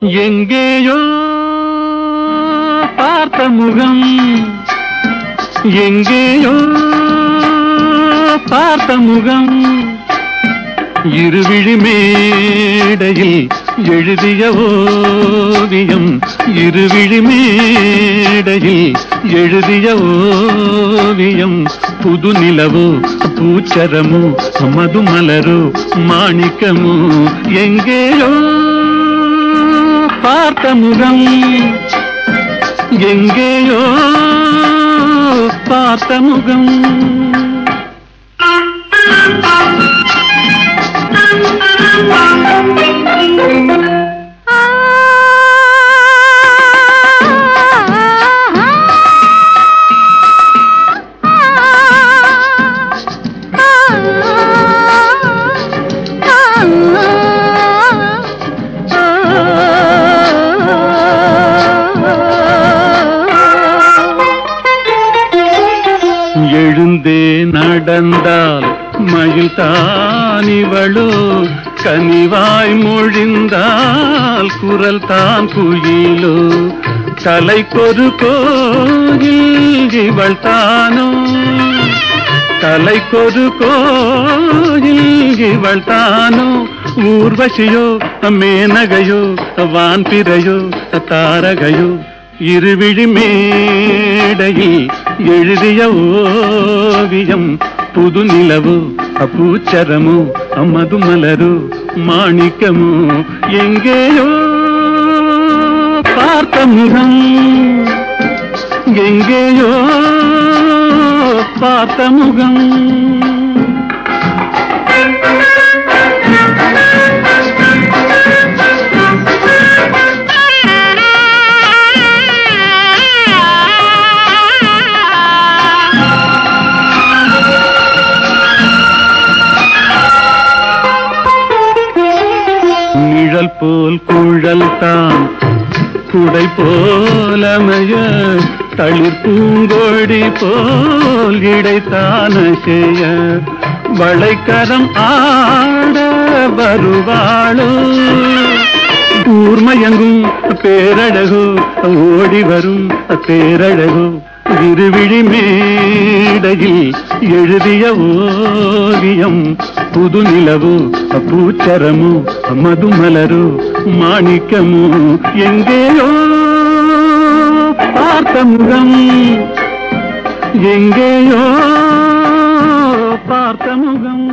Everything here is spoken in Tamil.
எங்கேயோ பார்த்த முகம். எங்கேயோ பார்த்த முகம். இருவிழி மேடையில் எழுதிய ஓவியம். இருவிழி மேடையில் எழுதிய ஓவியம். புது நிலவோ பூச்சரமோ மதுமலரோ மாணிக்கமோ எங்கேயோ பார்த்த முகம் எங்கேயோ பார்த்த முகம் எழுந்தே நடந்தால் மயில் தானிவளோ கனிவாய் மொழிந்தால் குரல் தான் குயிலோ? தலைக்கொரு கோயில் இவள் தானோ? தலைக்கொரு கோயில் இவள் தானோ? ஊர்வசியோ மேனகையோ வான்பிரையோ தாரகையோ இருவிழி மேடையில் எழுதிய ஓவியம் புது நிலவு பூச்சரமோ மதுமலரு மாணிக்கமோ எங்கேயோ பார்த்த முகம் எங்கேயோ பார்த்த முகம் குழல் போல் குழல் தான். குடை போலமைய தளிர் பூங்கோடி போல் இடைத்தான செய்ய. வளைக்கரம் ஆட வருவாளோ? கூர்மயங்கும் பேரழகோ ஓடி வரும் பேரழகோ. இருவிழி மேடையில் எழுதிய ஓவியம் புது நிலவு பூச்சரமு மதுமலரு மாணிக்கமு எங்கேயோ பார்த்த முகம் எங்கேயோ பார்த்த முகம்